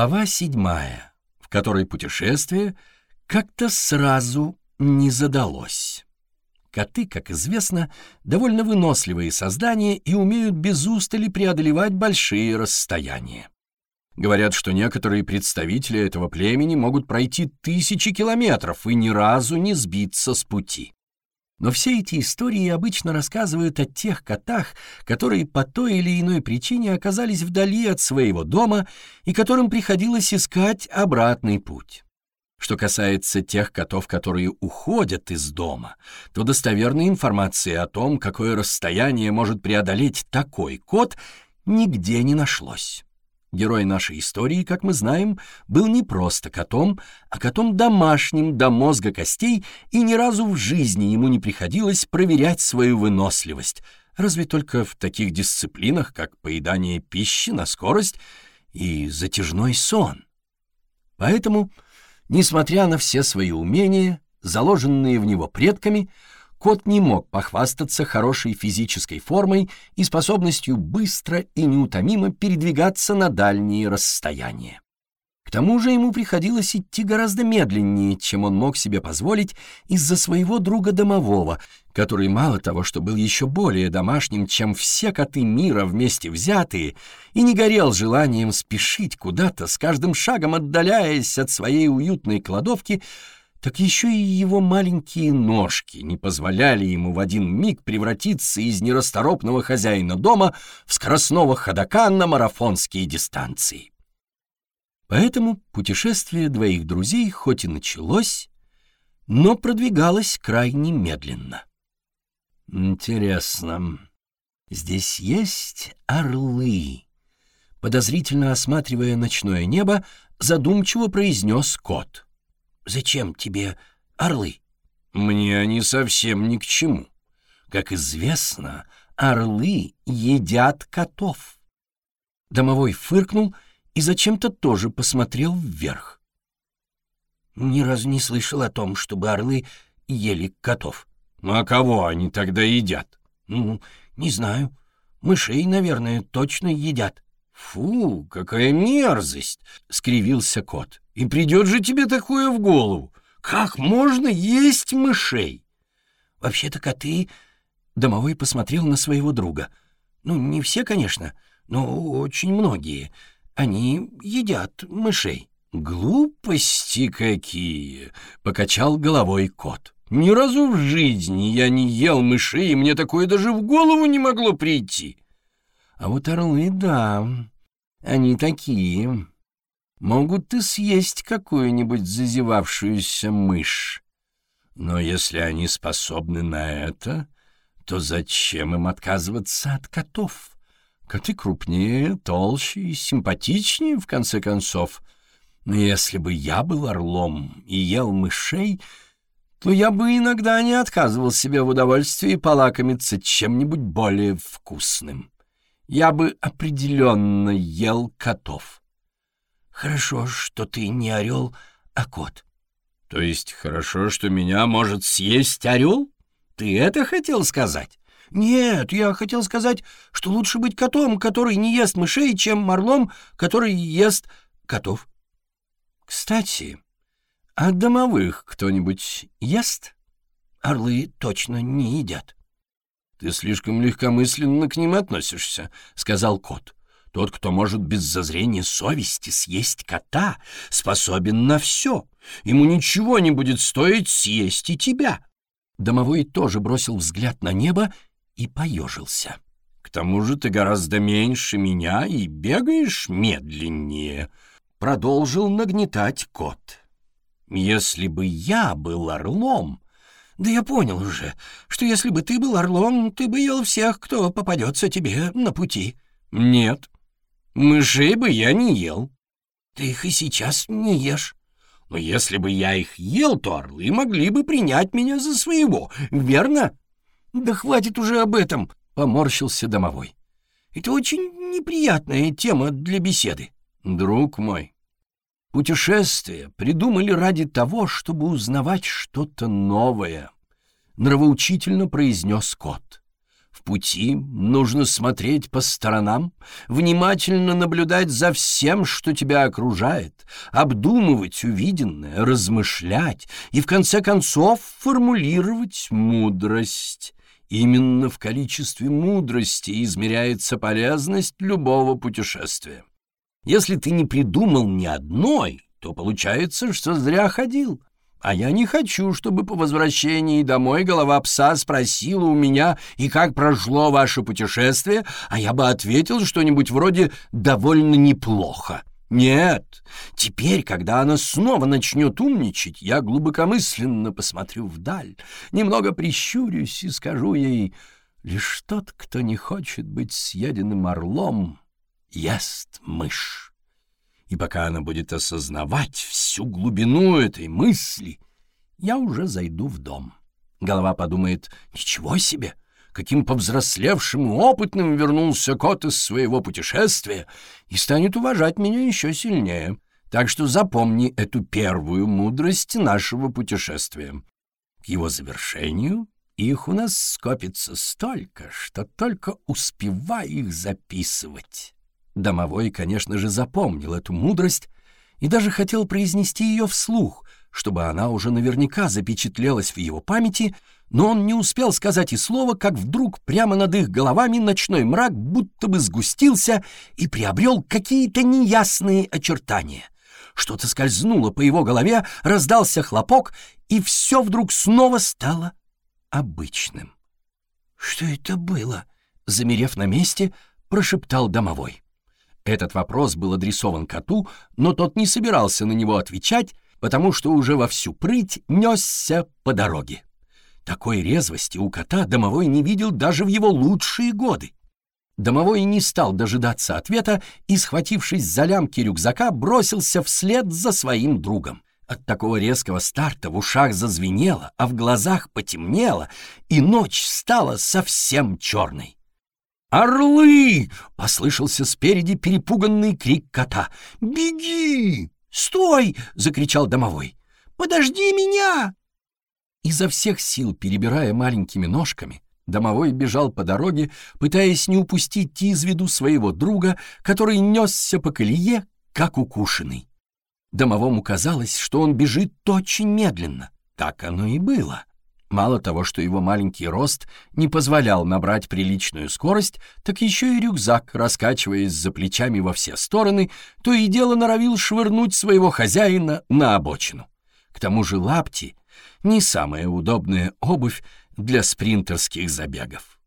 Глава седьмая, в которой путешествие как-то сразу не задалось. Коты, как известно, довольно выносливые создания и умеют без устали преодолевать большие расстояния. Говорят, что некоторые представители этого племени могут пройти тысячи километров и ни разу не сбиться с пути. Но все эти истории обычно рассказывают о тех котах, которые по той или иной причине оказались вдали от своего дома и которым приходилось искать обратный путь. Что касается тех котов, которые уходят из дома, то достоверной информации о том, какое расстояние может преодолеть такой кот, нигде не нашлось. Герой нашей истории, как мы знаем, был не просто котом, а котом домашним до мозга костей, и ни разу в жизни ему не приходилось проверять свою выносливость, разве только в таких дисциплинах, как поедание пищи на скорость и затяжной сон. Поэтому, несмотря на все свои умения, заложенные в него предками, Кот не мог похвастаться хорошей физической формой и способностью быстро и неутомимо передвигаться на дальние расстояния. К тому же ему приходилось идти гораздо медленнее, чем он мог себе позволить из-за своего друга домового, который мало того, что был еще более домашним, чем все коты мира вместе взятые, и не горел желанием спешить куда-то, с каждым шагом отдаляясь от своей уютной кладовки, так еще и его маленькие ножки не позволяли ему в один миг превратиться из нерасторопного хозяина дома в скоростного ходока на марафонские дистанции. Поэтому путешествие двоих друзей хоть и началось, но продвигалось крайне медленно. «Интересно, здесь есть орлы?» Подозрительно осматривая ночное небо, задумчиво произнес кот — Зачем тебе орлы? Мне они совсем ни к чему. Как известно, орлы едят котов. Домовой фыркнул и зачем-то тоже посмотрел вверх. Ни разу не слышал о том, чтобы орлы ели котов. Ну а кого они тогда едят? Ну, не знаю. Мышей, наверное, точно едят. Фу, какая мерзость! — скривился кот. И придет же тебе такое в голову. Как можно есть мышей? Вообще-то коты... Домовой посмотрел на своего друга. Ну, не все, конечно, но очень многие. Они едят мышей. «Глупости какие!» — покачал головой кот. «Ни разу в жизни я не ел мышей, и мне такое даже в голову не могло прийти». «А вот орлы, да, они такие могут и съесть какую-нибудь зазевавшуюся мышь. Но если они способны на это, то зачем им отказываться от котов? Коты крупнее, толще и симпатичнее, в конце концов. Но если бы я был орлом и ел мышей, то я бы иногда не отказывал себе в удовольствии полакомиться чем-нибудь более вкусным. Я бы определенно ел котов. Хорошо, что ты не орел, а кот. То есть хорошо, что меня может съесть орел? Ты это хотел сказать? Нет, я хотел сказать, что лучше быть котом, который не ест мышей, чем орлом, который ест котов. Кстати, а домовых кто-нибудь ест? Орлы точно не едят. Ты слишком легкомысленно к ним относишься, сказал кот. Тот, кто может без зазрения совести съесть кота, способен на все. Ему ничего не будет стоить съесть и тебя. Домовой тоже бросил взгляд на небо и поежился. К тому же ты гораздо меньше меня и бегаешь медленнее, продолжил нагнетать кот. Если бы я был орлом, да я понял уже, что если бы ты был орлом, ты бы ел всех, кто попадется тебе на пути. Нет, Мышей бы я не ел. Ты их и сейчас не ешь. Но если бы я их ел, то орлы могли бы принять меня за своего, верно? Да хватит уже об этом, поморщился домовой. Это очень неприятная тема для беседы. Друг мой, путешествия придумали ради того, чтобы узнавать что-то новое, нравоучительно произнес кот. В пути нужно смотреть по сторонам, внимательно наблюдать за всем, что тебя окружает, обдумывать увиденное, размышлять и, в конце концов, формулировать мудрость. Именно в количестве мудрости измеряется полезность любого путешествия. Если ты не придумал ни одной, то получается, что зря ходил. А я не хочу, чтобы по возвращении домой голова пса спросила у меня, и как прошло ваше путешествие, а я бы ответил что-нибудь вроде «довольно неплохо». Нет, теперь, когда она снова начнет умничать, я глубокомысленно посмотрю вдаль, немного прищурюсь и скажу ей, лишь тот, кто не хочет быть съеденным орлом, ест мышь. И пока она будет осознавать всю глубину этой мысли, я уже зайду в дом. Голова подумает, ничего себе, каким повзрослевшим и опытным вернулся кот из своего путешествия и станет уважать меня еще сильнее. Так что запомни эту первую мудрость нашего путешествия. К его завершению их у нас скопится столько, что только успевай их записывать. Домовой, конечно же, запомнил эту мудрость и даже хотел произнести ее вслух, чтобы она уже наверняка запечатлелась в его памяти, но он не успел сказать и слова, как вдруг прямо над их головами ночной мрак будто бы сгустился и приобрел какие-то неясные очертания. Что-то скользнуло по его голове, раздался хлопок, и все вдруг снова стало обычным. «Что это было?» — замерев на месте, прошептал домовой. Этот вопрос был адресован коту, но тот не собирался на него отвечать, потому что уже во всю прыть несся по дороге. Такой резвости у кота домовой не видел даже в его лучшие годы. Домовой не стал дожидаться ответа и, схватившись за лямки рюкзака, бросился вслед за своим другом. От такого резкого старта в ушах зазвенело, а в глазах потемнело, и ночь стала совсем черной. «Орлы!» — послышался спереди перепуганный крик кота. «Беги!» «Стой!» — закричал домовой. «Подожди меня!» Изо всех сил, перебирая маленькими ножками, домовой бежал по дороге, пытаясь не упустить из виду своего друга, который несся по колее, как укушенный. Домовому казалось, что он бежит очень медленно. Так оно и было. Мало того, что его маленький рост не позволял набрать приличную скорость, так еще и рюкзак, раскачиваясь за плечами во все стороны, то и дело норовил швырнуть своего хозяина на обочину. К тому же лапти — не самая удобная обувь для спринтерских забегов.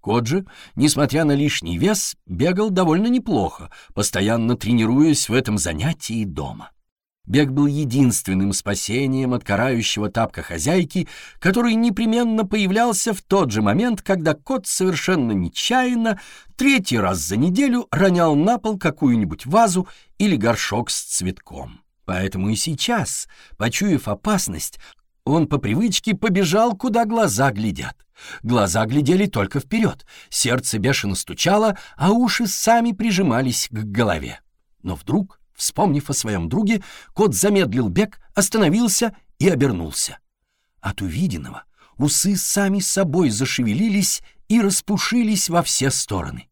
Кот же, несмотря на лишний вес, бегал довольно неплохо, постоянно тренируясь в этом занятии дома. Бег был единственным спасением от карающего тапка хозяйки, который непременно появлялся в тот же момент, когда кот совершенно нечаянно третий раз за неделю ронял на пол какую-нибудь вазу или горшок с цветком. Поэтому и сейчас, почуяв опасность, он по привычке побежал, куда глаза глядят. Глаза глядели только вперед, сердце бешено стучало, а уши сами прижимались к голове. Но вдруг Вспомнив о своем друге, кот замедлил бег, остановился и обернулся. От увиденного усы сами собой зашевелились и распушились во все стороны.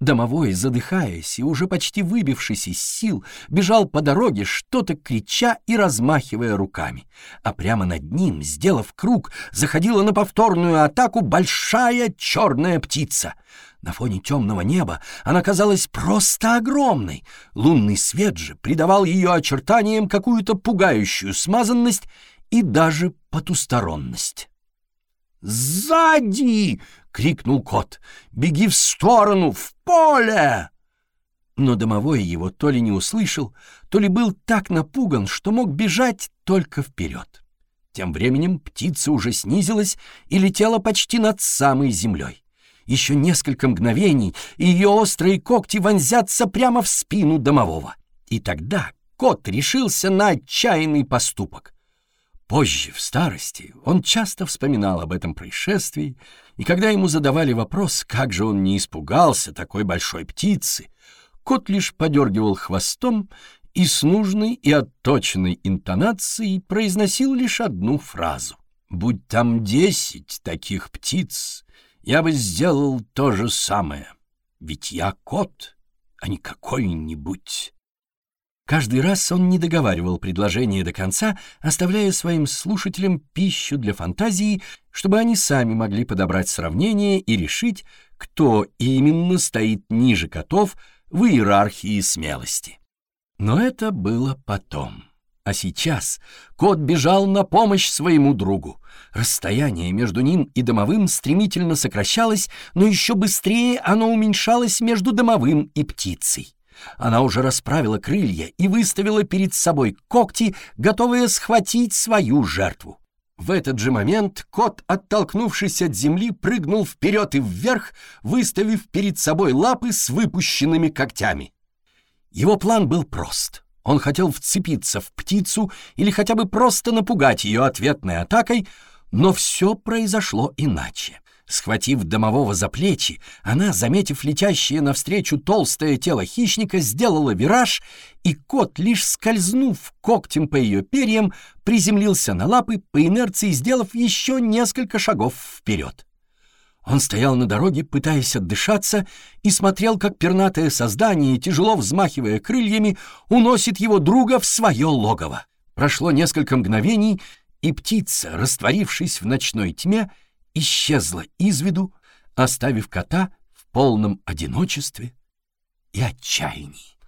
Домовой, задыхаясь и уже почти выбившись из сил, бежал по дороге, что-то крича и размахивая руками. А прямо над ним, сделав круг, заходила на повторную атаку большая черная птица. На фоне темного неба она казалась просто огромной. Лунный свет же придавал ее очертаниям какую-то пугающую смазанность и даже потусторонность. «Сзади!» — крикнул кот. «Беги в сторону, в поле!» Но домовой его то ли не услышал, то ли был так напуган, что мог бежать только вперед. Тем временем птица уже снизилась и летела почти над самой землей. Еще несколько мгновений, и ее острые когти вонзятся прямо в спину домового. И тогда кот решился на отчаянный поступок — Позже, в старости, он часто вспоминал об этом происшествии, и когда ему задавали вопрос, как же он не испугался такой большой птицы, кот лишь подергивал хвостом и с нужной и отточенной интонацией произносил лишь одну фразу. «Будь там десять таких птиц, я бы сделал то же самое. Ведь я кот, а не какой-нибудь. Каждый раз он не договаривал предложение до конца, оставляя своим слушателям пищу для фантазии, чтобы они сами могли подобрать сравнение и решить, кто именно стоит ниже котов в иерархии смелости. Но это было потом. А сейчас кот бежал на помощь своему другу. Расстояние между ним и домовым стремительно сокращалось, но еще быстрее оно уменьшалось между домовым и птицей. Она уже расправила крылья и выставила перед собой когти, готовые схватить свою жертву. В этот же момент кот, оттолкнувшись от земли, прыгнул вперед и вверх, выставив перед собой лапы с выпущенными когтями. Его план был прост. Он хотел вцепиться в птицу или хотя бы просто напугать ее ответной атакой, но все произошло иначе. Схватив домового за плечи, она, заметив летящее навстречу толстое тело хищника, сделала вираж, и кот, лишь скользнув когтем по ее перьям, приземлился на лапы, по инерции сделав еще несколько шагов вперед. Он стоял на дороге, пытаясь отдышаться, и смотрел, как пернатое создание, тяжело взмахивая крыльями, уносит его друга в свое логово. Прошло несколько мгновений, и птица, растворившись в ночной тьме, исчезла из виду, оставив кота в полном одиночестве и отчаянии.